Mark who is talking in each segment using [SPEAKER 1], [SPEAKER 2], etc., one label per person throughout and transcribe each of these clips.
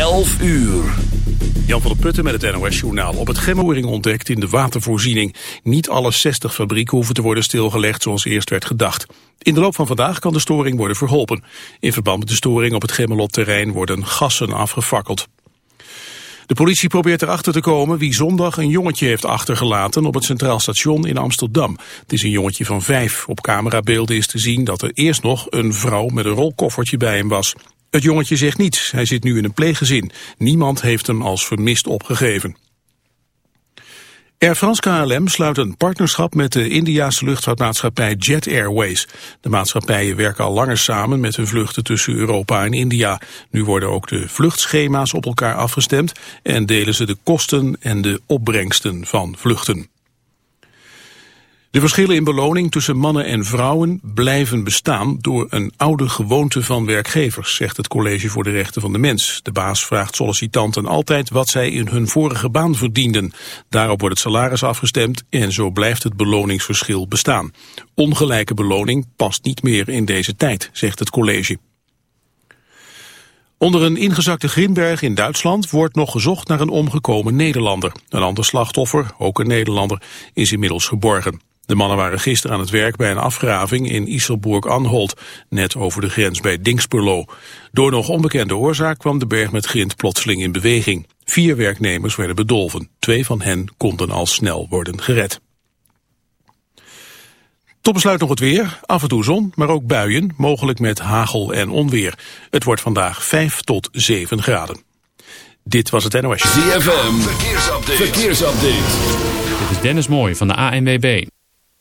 [SPEAKER 1] 11 uur.
[SPEAKER 2] Jan van der Putten met het NOS-journaal. Op het Gemmoring ontdekt in de watervoorziening. Niet alle 60 fabrieken hoeven te worden stilgelegd zoals eerst werd gedacht. In de loop van vandaag kan de storing worden verholpen. In verband met de storing op het Gemmelot-terrein worden gassen afgefakkeld. De politie probeert erachter te komen wie zondag een jongetje heeft achtergelaten op het Centraal Station in Amsterdam. Het is een jongetje van vijf. Op camerabeelden is te zien dat er eerst nog een vrouw met een rolkoffertje bij hem was. Het jongetje zegt niets. Hij zit nu in een pleeggezin. Niemand heeft hem als vermist opgegeven. Air France KLM sluit een partnerschap met de Indiase luchtvaartmaatschappij Jet Airways. De maatschappijen werken al langer samen met hun vluchten tussen Europa en India. Nu worden ook de vluchtschema's op elkaar afgestemd en delen ze de kosten en de opbrengsten van vluchten. De verschillen in beloning tussen mannen en vrouwen blijven bestaan door een oude gewoonte van werkgevers, zegt het College voor de Rechten van de Mens. De baas vraagt sollicitanten altijd wat zij in hun vorige baan verdienden. Daarop wordt het salaris afgestemd en zo blijft het beloningsverschil bestaan. Ongelijke beloning past niet meer in deze tijd, zegt het college. Onder een ingezakte Grimberg in Duitsland wordt nog gezocht naar een omgekomen Nederlander. Een ander slachtoffer, ook een Nederlander, is inmiddels geborgen. De mannen waren gisteren aan het werk bij een afgraving in Iselburg-Anholt, net over de grens bij Dingsperlo. Door nog onbekende oorzaak kwam de berg met grind plotseling in beweging. Vier werknemers werden bedolven. Twee van hen konden al snel worden gered. Tot besluit nog het weer. Af en toe zon, maar ook buien, mogelijk met hagel en onweer. Het wordt vandaag 5 tot 7 graden. Dit was het NOS.
[SPEAKER 1] ZFM, verkeersupdate. verkeersupdate.
[SPEAKER 3] Dit is Dennis Mooij van de ANWB.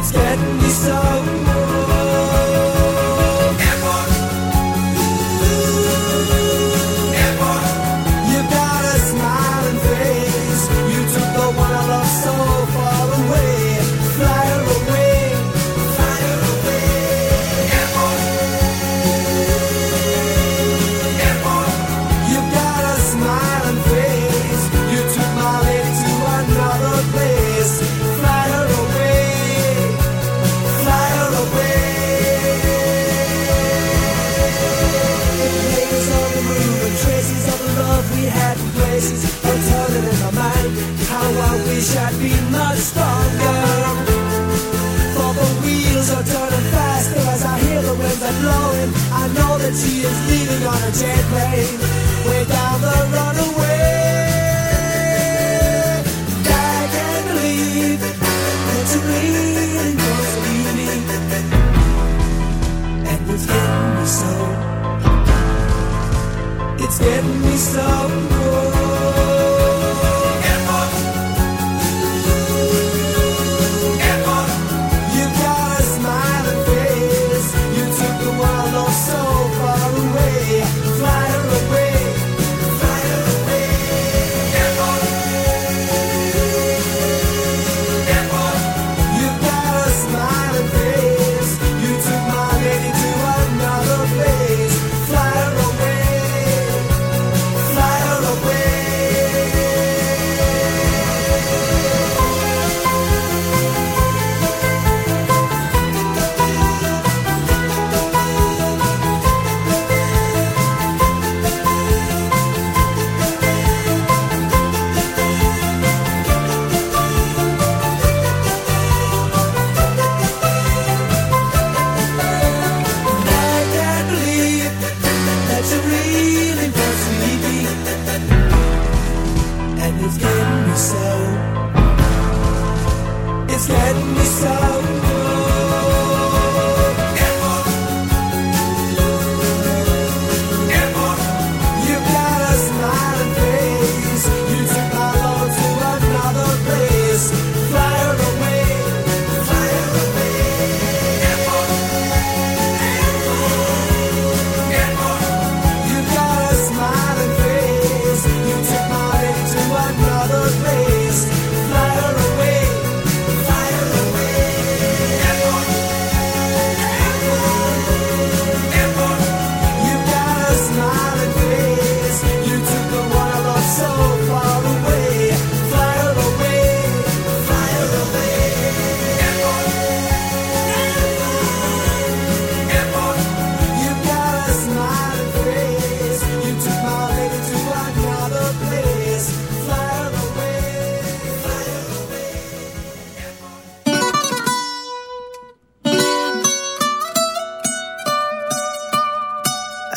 [SPEAKER 4] It's getting me so. that she is leaving on a jet plane. Way down the runaway.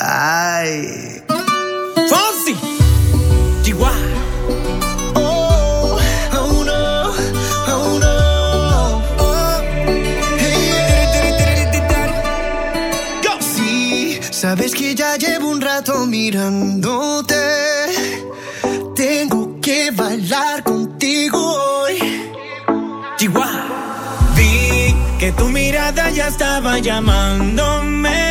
[SPEAKER 5] Ay.
[SPEAKER 4] Fonsi, Chihuahua.
[SPEAKER 5] Oh, oh no, oh no. Oh. Hey, Sí, sabes que ya llevo un rato mirándote. Tengo que bailar contigo hoy.
[SPEAKER 4] Chihuahua. Vi que tu mirada ya estaba llamándome.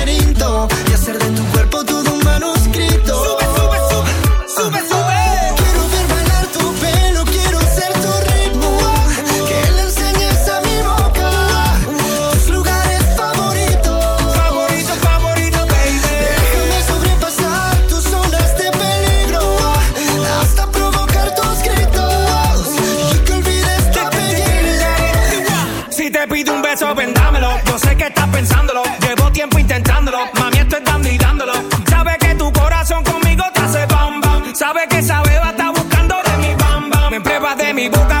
[SPEAKER 5] de mi boca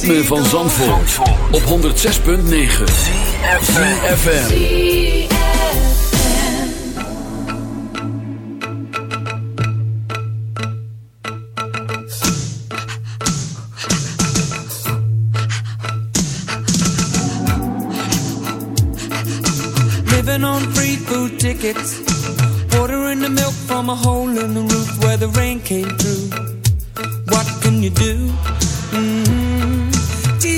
[SPEAKER 1] ritme van Zandvoort. Op 106.9. FM.
[SPEAKER 6] Living on free food tickets. Ordering the milk from a hole in the roof where the rain came through. What can you do? mm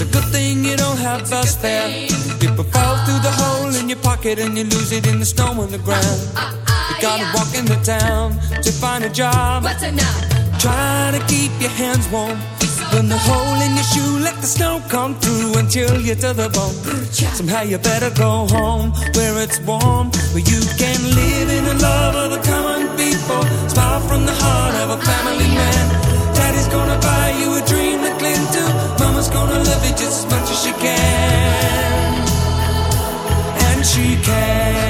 [SPEAKER 6] It's a good thing you don't have bus fare. People fall through the hole in your pocket and you lose it in the snow on the ground. You gotta walk into town to find a job.
[SPEAKER 7] What's now?
[SPEAKER 6] Try to keep your hands warm. When the hole in your shoe, let the snow come through and chill you to the bone. Somehow you better go home where it's warm, where you can live in the love of the common people. Smile from the heart of a family man. Daddy's gonna buy you a dream to cling to. Gonna love you just as much as she can. And she can.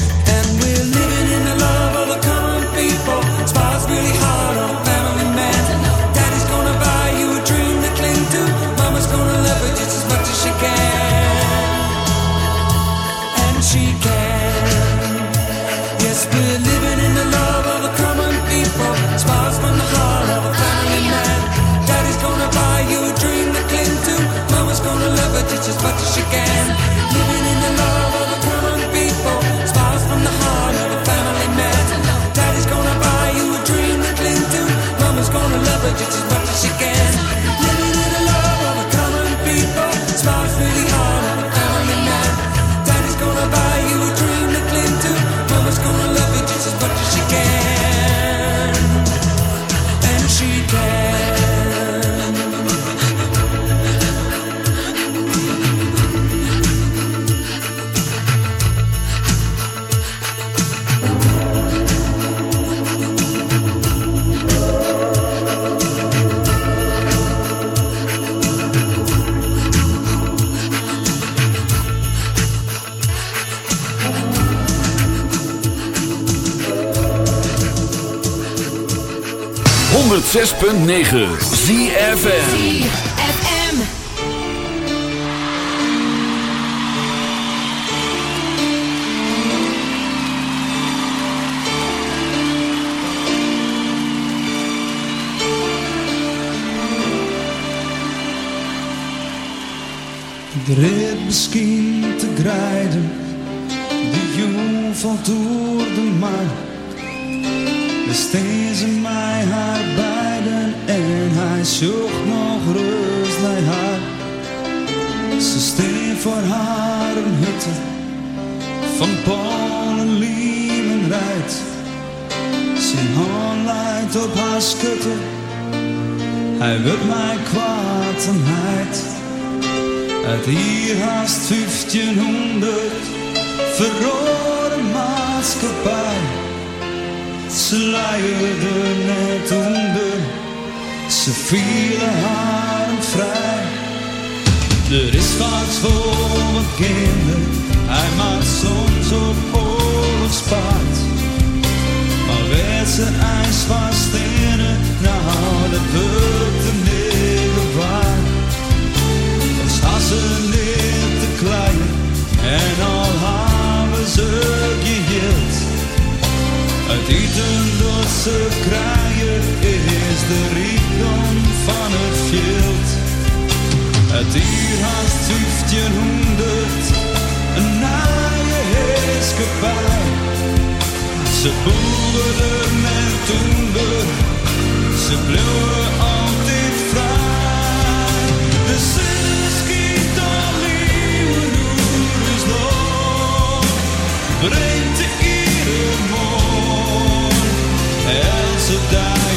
[SPEAKER 1] again. 106.9
[SPEAKER 7] ZFN
[SPEAKER 8] De rit misschien te grijden, de jong valt door de maan. Besteed ze mij haar bij en hij zocht nog rust naar haar. Ze steen voor haar een hutte van Polen, Liemen rijdt. Zijn hand leidt op haar schutte, hij wil mij kwaad en heid. Uit hier haast 1500 verrode maatschappij. Ze luierde net onder, ze vielen haar vrij. Er is vaak voor wat kinderen, hij maakt soms op oorlogspaard. Maar werd ze ijs vast in het, nou dat wordt de negen waard. Was hassen niet te klein en al hebben ze. Het eten ze krijgen is de rijkdom van het veld. Het hier haast 1500, een naaie heerskepaar. Ze boerden en toender, ze bleven altijd vrij. De zin schiet al nieuwe is nog,
[SPEAKER 9] to die.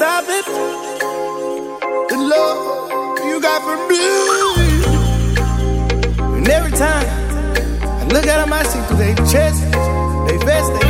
[SPEAKER 9] Stop it. The love you got for me. And every time I look at I see through their chest, they vest, they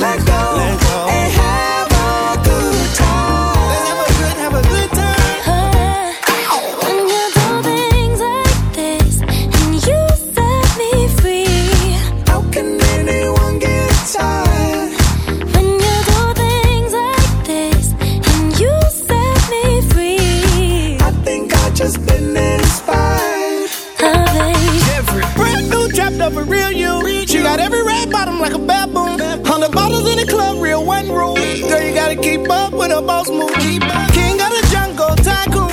[SPEAKER 9] up boss move. King of the jungle, tycoon.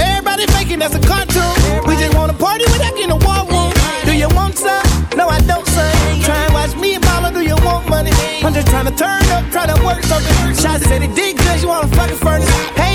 [SPEAKER 9] Everybody faking that's a cartoon. We just wanna party without getting a war room. Do you want some? No, I don't, son. Try and watch me and mama, do you want money? I'm just trying to turn up, try to work something. Shots said it did good, you wanna fucking furnace. Hey,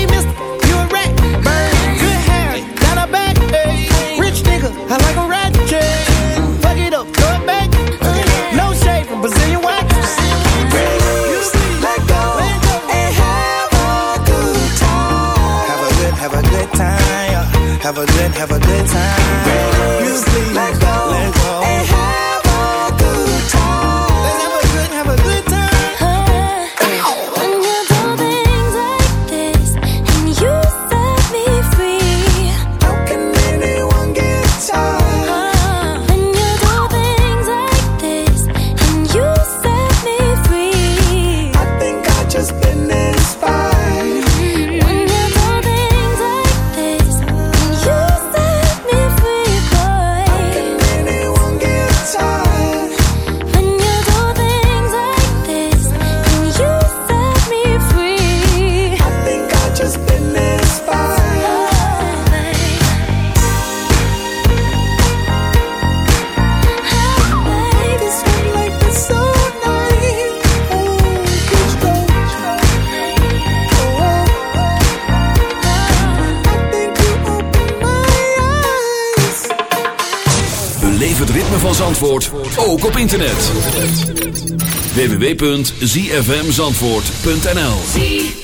[SPEAKER 10] www.zfmzandvoort.nl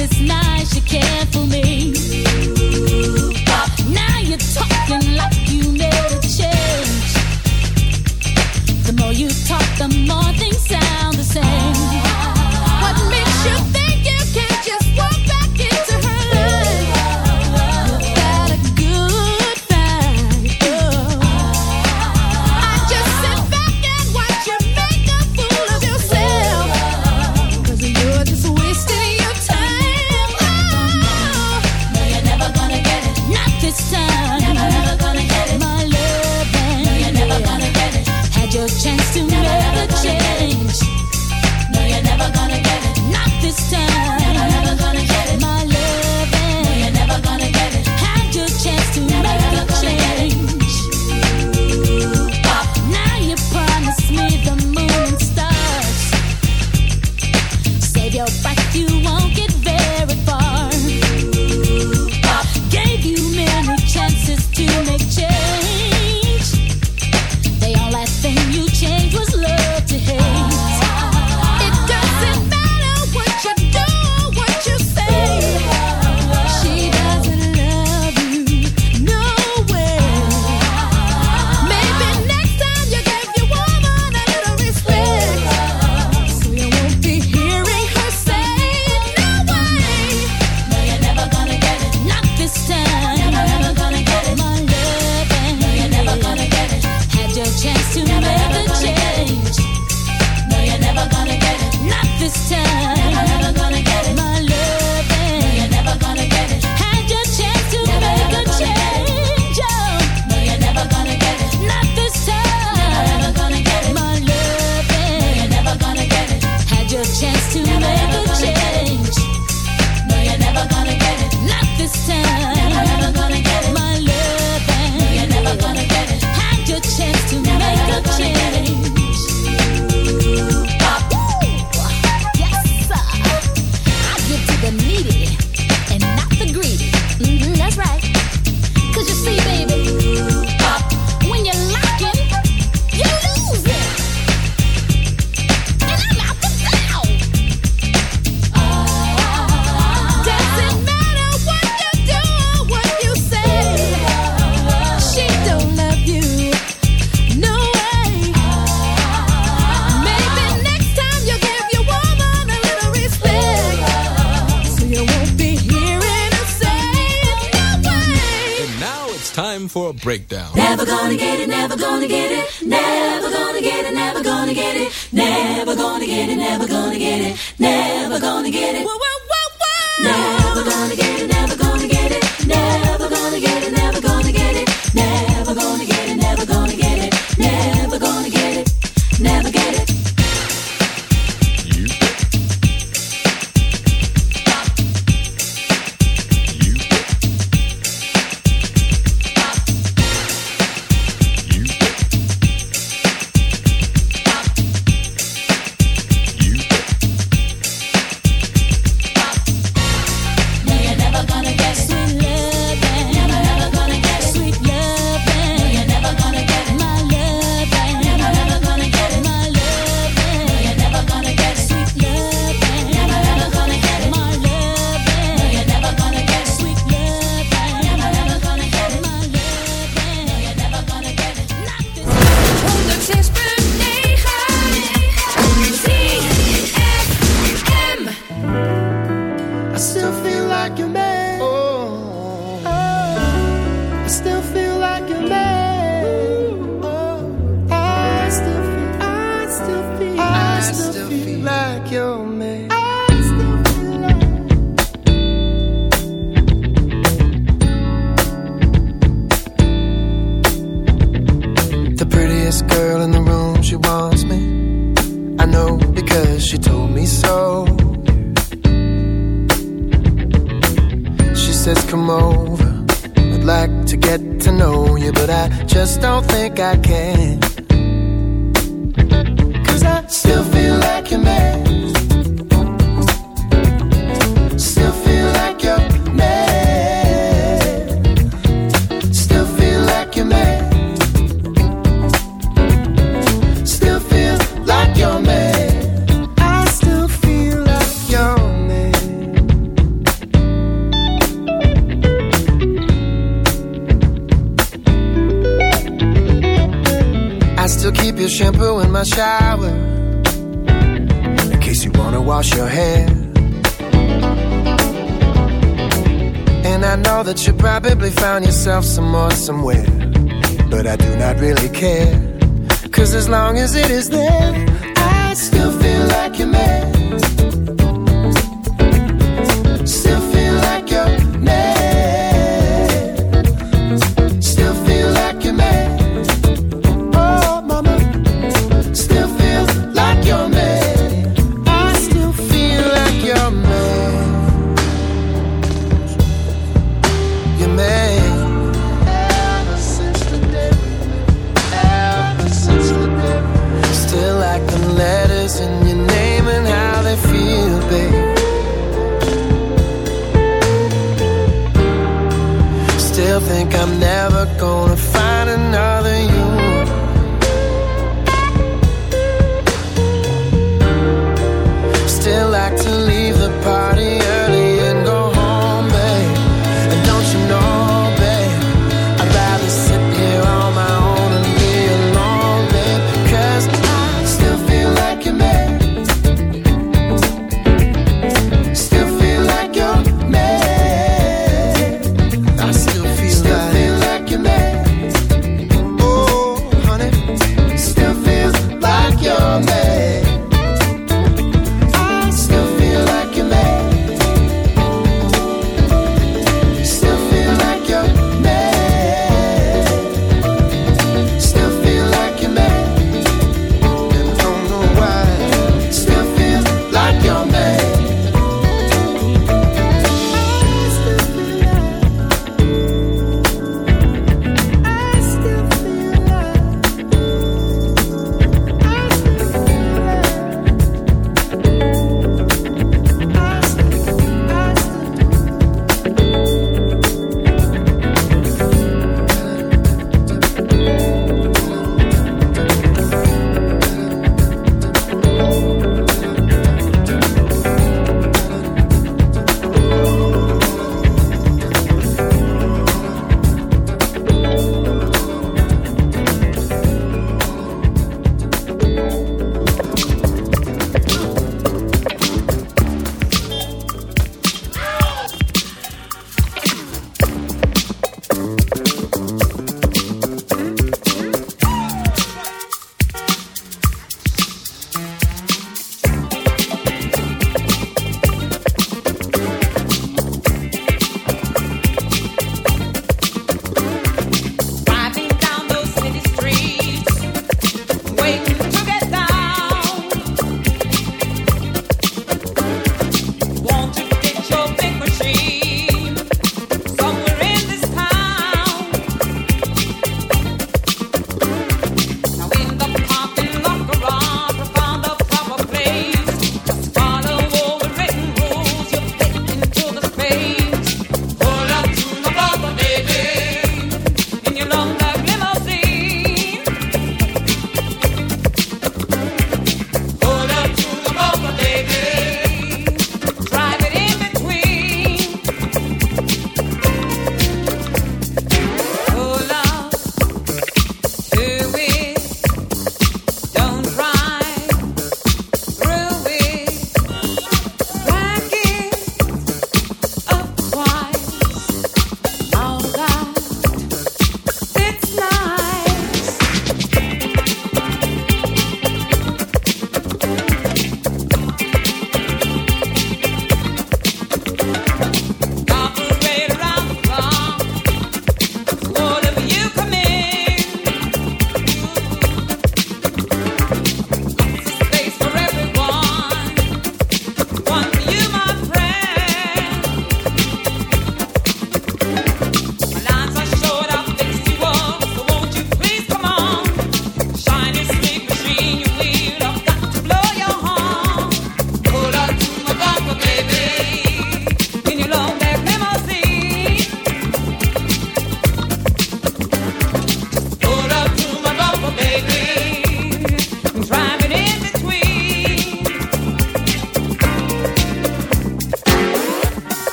[SPEAKER 10] this
[SPEAKER 1] night.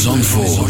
[SPEAKER 1] Zandvoort.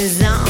[SPEAKER 11] On